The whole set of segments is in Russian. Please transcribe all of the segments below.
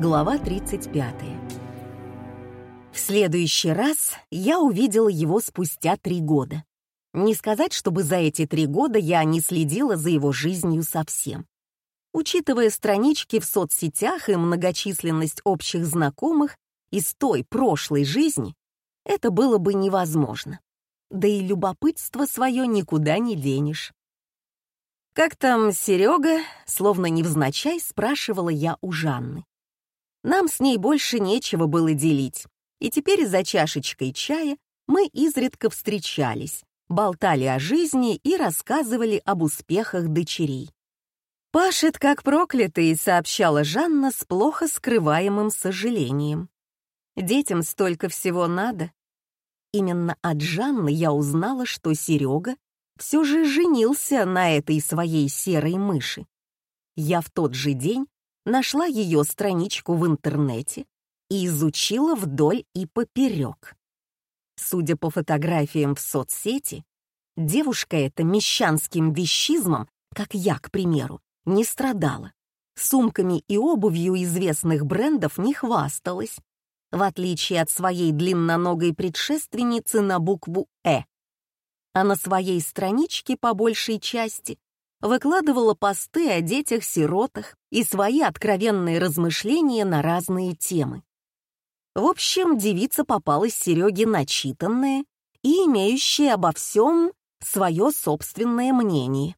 Глава 35. В следующий раз я увидела его спустя три года. Не сказать, чтобы за эти три года я не следила за его жизнью совсем. Учитывая странички в соцсетях и многочисленность общих знакомых из той прошлой жизни, это было бы невозможно. Да и любопытство свое никуда не денешь. «Как там Серега?» — словно невзначай спрашивала я у Жанны. Нам с ней больше нечего было делить, и теперь за чашечкой чая мы изредка встречались, болтали о жизни и рассказывали об успехах дочерей. «Пашет как проклятый», — сообщала Жанна с плохо скрываемым сожалением. «Детям столько всего надо». Именно от Жанны я узнала, что Серега все же женился на этой своей серой мыши. Я в тот же день нашла ее страничку в интернете и изучила вдоль и поперек. Судя по фотографиям в соцсети, девушка эта мещанским вещизмом, как я, к примеру, не страдала. Сумками и обувью известных брендов не хвасталась, в отличие от своей длинноногой предшественницы на букву «Э». А на своей страничке, по большей части, выкладывала посты о детях-сиротах и свои откровенные размышления на разные темы. В общем, девица попалась Сереге начитанная и имеющая обо всем свое собственное мнение.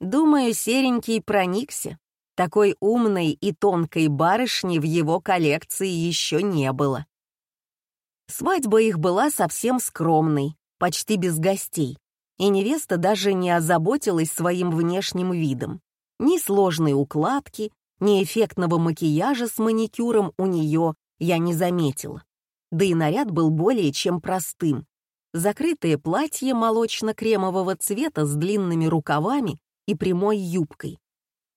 Думаю, серенький проникся. Такой умной и тонкой барышни в его коллекции еще не было. Свадьба их была совсем скромной, почти без гостей и невеста даже не озаботилась своим внешним видом. Ни сложной укладки, ни эффектного макияжа с маникюром у нее я не заметила. Да и наряд был более чем простым. Закрытое платье молочно-кремового цвета с длинными рукавами и прямой юбкой.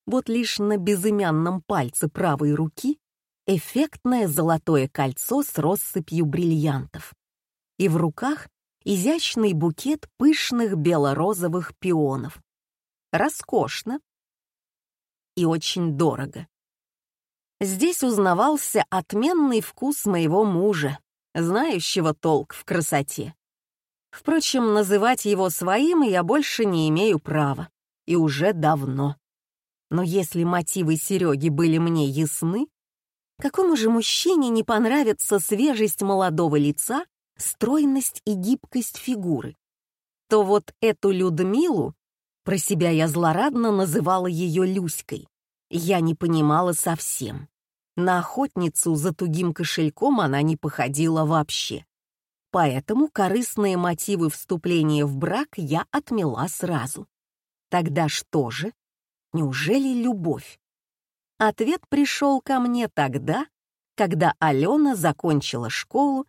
Вот лишь на безымянном пальце правой руки эффектное золотое кольцо с россыпью бриллиантов. И в руках изящный букет пышных бело-розовых пионов. Роскошно и очень дорого. Здесь узнавался отменный вкус моего мужа, знающего толк в красоте. Впрочем, называть его своим я больше не имею права, и уже давно. Но если мотивы Сереги были мне ясны, какому же мужчине не понравится свежесть молодого лица стройность и гибкость фигуры, то вот эту Людмилу, про себя я злорадно называла ее Люськой, я не понимала совсем. На охотницу за тугим кошельком она не походила вообще. Поэтому корыстные мотивы вступления в брак я отмела сразу. Тогда что же? Неужели любовь? Ответ пришел ко мне тогда, когда Алена закончила школу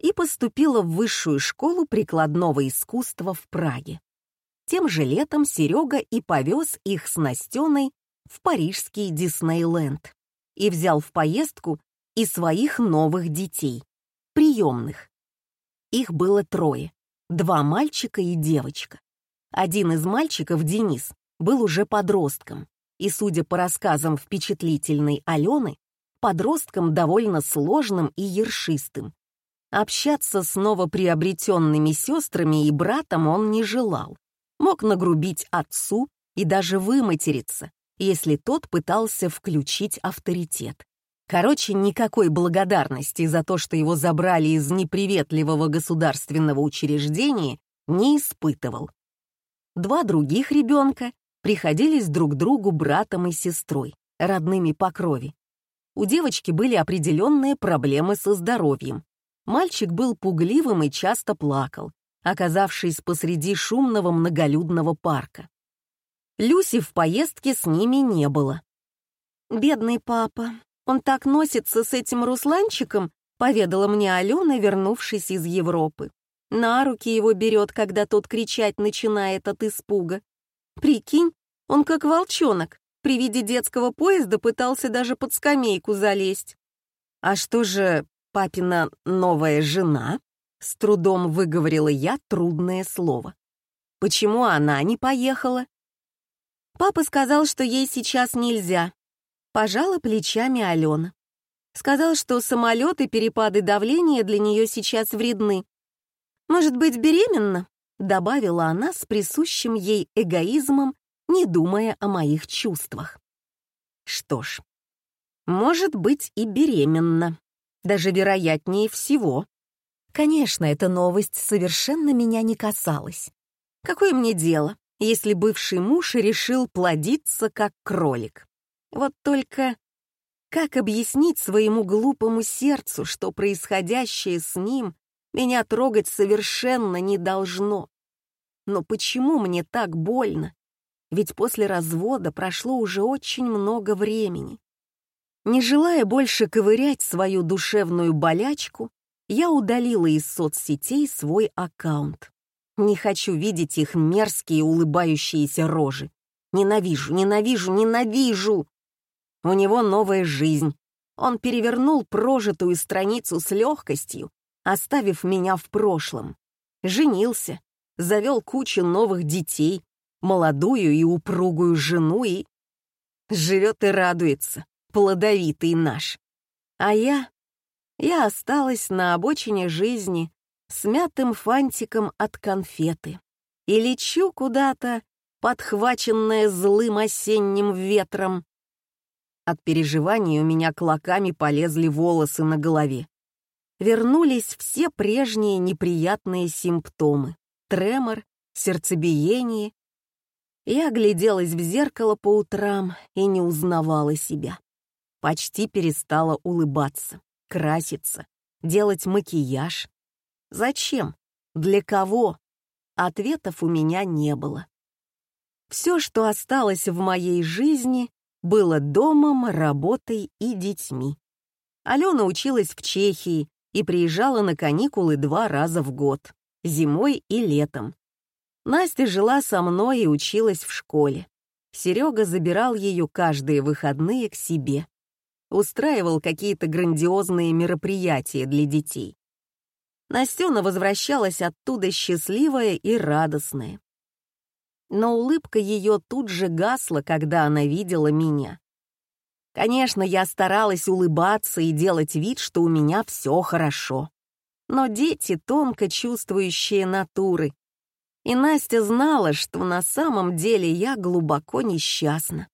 и поступила в высшую школу прикладного искусства в Праге. Тем же летом Серега и повез их с Настеной в парижский Диснейленд и взял в поездку и своих новых детей, приемных. Их было трое, два мальчика и девочка. Один из мальчиков, Денис, был уже подростком, и, судя по рассказам впечатлительной Алены, подростком довольно сложным и ершистым, Общаться с новоприобретенными сестрами и братом он не желал. Мог нагрубить отцу и даже выматериться, если тот пытался включить авторитет. Короче, никакой благодарности за то, что его забрали из неприветливого государственного учреждения, не испытывал. Два других ребенка приходились друг другу братом и сестрой, родными по крови. У девочки были определенные проблемы со здоровьем, Мальчик был пугливым и часто плакал, оказавшись посреди шумного многолюдного парка. Люси в поездке с ними не было. «Бедный папа, он так носится с этим Русланчиком», поведала мне Алена, вернувшись из Европы. На руки его берет, когда тот кричать начинает от испуга. Прикинь, он как волчонок, при виде детского поезда пытался даже под скамейку залезть. А что же папина новая жена?» С трудом выговорила я трудное слово. «Почему она не поехала?» «Папа сказал, что ей сейчас нельзя». Пожала плечами Алена. Сказал, что самолет и перепады давления для нее сейчас вредны. Может быть, беременна? Добавила она с присущим ей эгоизмом, не думая о моих чувствах. Что ж, может быть и беременна. Даже вероятнее всего. Конечно, эта новость совершенно меня не касалась. Какое мне дело, если бывший муж решил плодиться как кролик? Вот только как объяснить своему глупому сердцу, что происходящее с ним меня трогать совершенно не должно? Но почему мне так больно? Ведь после развода прошло уже очень много времени. Не желая больше ковырять свою душевную болячку, я удалила из соцсетей свой аккаунт. Не хочу видеть их мерзкие улыбающиеся рожи. Ненавижу, ненавижу, ненавижу! У него новая жизнь. Он перевернул прожитую страницу с легкостью, оставив меня в прошлом. Женился, завел кучу новых детей, молодую и упругую жену и... Живет и радуется, плодовитый наш. А я... Я осталась на обочине жизни с мятым фантиком от конфеты и лечу куда-то, подхваченная злым осенним ветром, от переживаний у меня клоками полезли волосы на голове. Вернулись все прежние неприятные симптомы. Тремор, сердцебиение. Я огляделась в зеркало по утрам и не узнавала себя. Почти перестала улыбаться, краситься, делать макияж. Зачем? Для кого? Ответов у меня не было. Все, что осталось в моей жизни, было домом, работой и детьми. Алена училась в Чехии и приезжала на каникулы два раза в год, зимой и летом. Настя жила со мной и училась в школе. Серега забирал ее каждые выходные к себе. Устраивал какие-то грандиозные мероприятия для детей. Настена возвращалась оттуда счастливая и радостная но улыбка ее тут же гасла, когда она видела меня. Конечно, я старалась улыбаться и делать вид, что у меня все хорошо. Но дети — тонко чувствующие натуры. И Настя знала, что на самом деле я глубоко несчастна.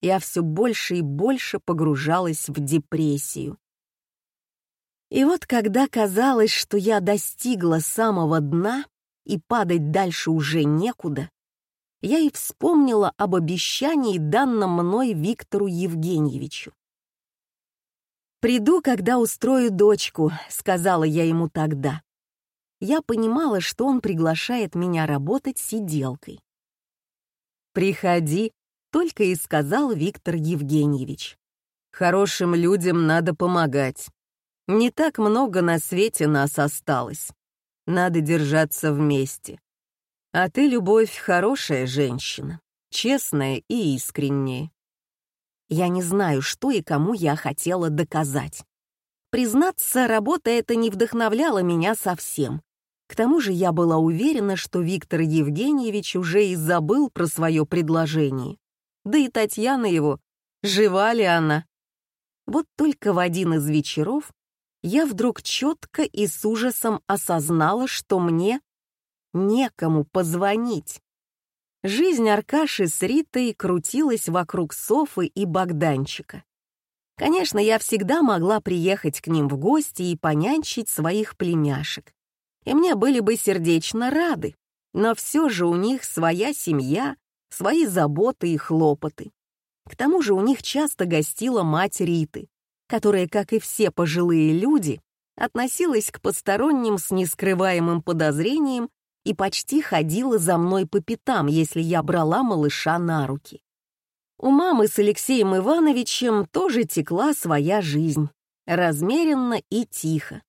Я все больше и больше погружалась в депрессию. И вот когда казалось, что я достигла самого дна и падать дальше уже некуда, я и вспомнила об обещании, данном мной Виктору Евгеньевичу. «Приду, когда устрою дочку», — сказала я ему тогда. Я понимала, что он приглашает меня работать сиделкой. «Приходи», — только и сказал Виктор Евгеньевич. «Хорошим людям надо помогать. Не так много на свете нас осталось. Надо держаться вместе. А ты, Любовь, хорошая женщина, честная и искренняя. Я не знаю, что и кому я хотела доказать. Признаться, работа эта не вдохновляла меня совсем. К тому же я была уверена, что Виктор Евгеньевич уже и забыл про свое предложение. Да и Татьяна его, жива ли она? Вот только в один из вечеров я вдруг четко и с ужасом осознала, что мне некому позвонить. Жизнь Аркаши с Ритой крутилась вокруг Софы и Богданчика. Конечно, я всегда могла приехать к ним в гости и понянчить своих племяшек. И мне были бы сердечно рады, но все же у них своя семья, свои заботы и хлопоты. К тому же у них часто гостила мать Риты, которая, как и все пожилые люди, относилась к посторонним с нескрываемым подозрением и почти ходила за мной по пятам, если я брала малыша на руки. У мамы с Алексеем Ивановичем тоже текла своя жизнь, размеренно и тихо.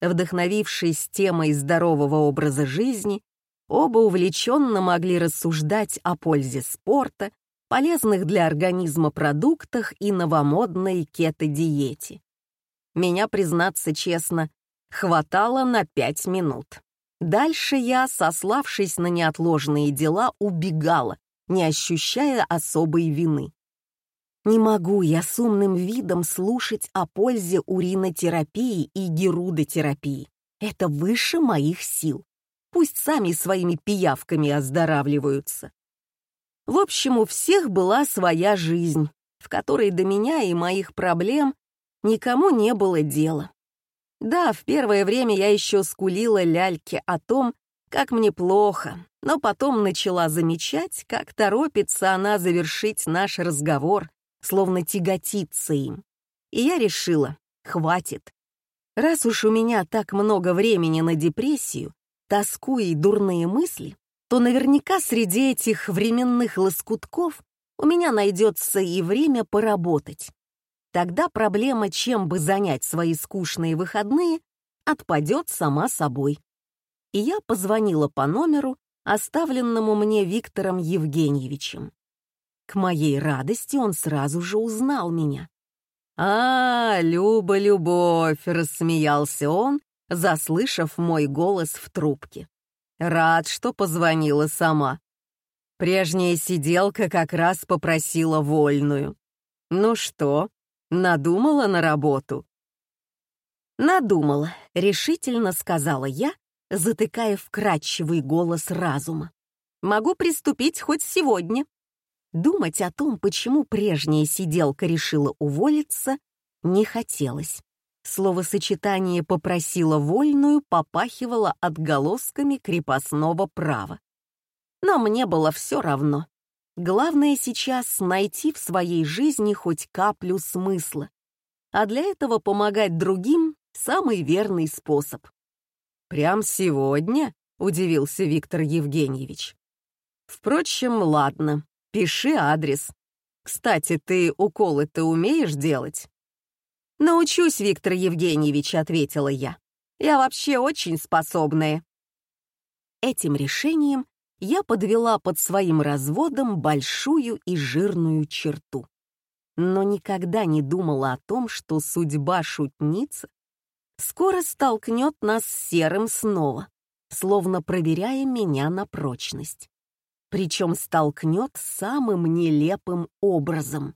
Вдохновившись темой здорового образа жизни, оба увлеченно могли рассуждать о пользе спорта, полезных для организма продуктах и новомодной кето-диете. Меня, признаться честно, хватало на пять минут. Дальше я, сославшись на неотложные дела, убегала, не ощущая особой вины. Не могу я с умным видом слушать о пользе уринотерапии и герудотерапии. Это выше моих сил. Пусть сами своими пиявками оздоравливаются. В общем, у всех была своя жизнь, в которой до меня и моих проблем никому не было дела. Да, в первое время я еще скулила ляльке о том, как мне плохо, но потом начала замечать, как торопится она завершить наш разговор, словно тяготится им. И я решила, хватит. Раз уж у меня так много времени на депрессию, тоску и дурные мысли, то наверняка среди этих временных лоскутков у меня найдется и время поработать. Тогда проблема, чем бы занять свои скучные выходные, отпадет сама собой. И я позвонила по номеру, оставленному мне Виктором Евгеньевичем. К моей радости он сразу же узнал меня. «А, Люба-любовь!» — рассмеялся он, заслышав мой голос в трубке. Рад, что позвонила сама. Прежняя сиделка как раз попросила вольную. Ну что, надумала на работу? Надумала, решительно сказала я, затыкая вкрадчивый голос разума. Могу приступить хоть сегодня. Думать о том, почему прежняя сиделка решила уволиться, не хотелось. Словосочетание «попросила вольную» попахивало отголосками крепостного права. Но мне было все равно. Главное сейчас найти в своей жизни хоть каплю смысла. А для этого помогать другим — самый верный способ. «Прям сегодня?» — удивился Виктор Евгеньевич. «Впрочем, ладно, пиши адрес. Кстати, ты уколы-то умеешь делать?» «Научусь, Виктор Евгеньевич», — ответила я. «Я вообще очень способная». Этим решением я подвела под своим разводом большую и жирную черту. Но никогда не думала о том, что судьба шутница скоро столкнет нас с Серым снова, словно проверяя меня на прочность. Причем столкнет самым нелепым образом.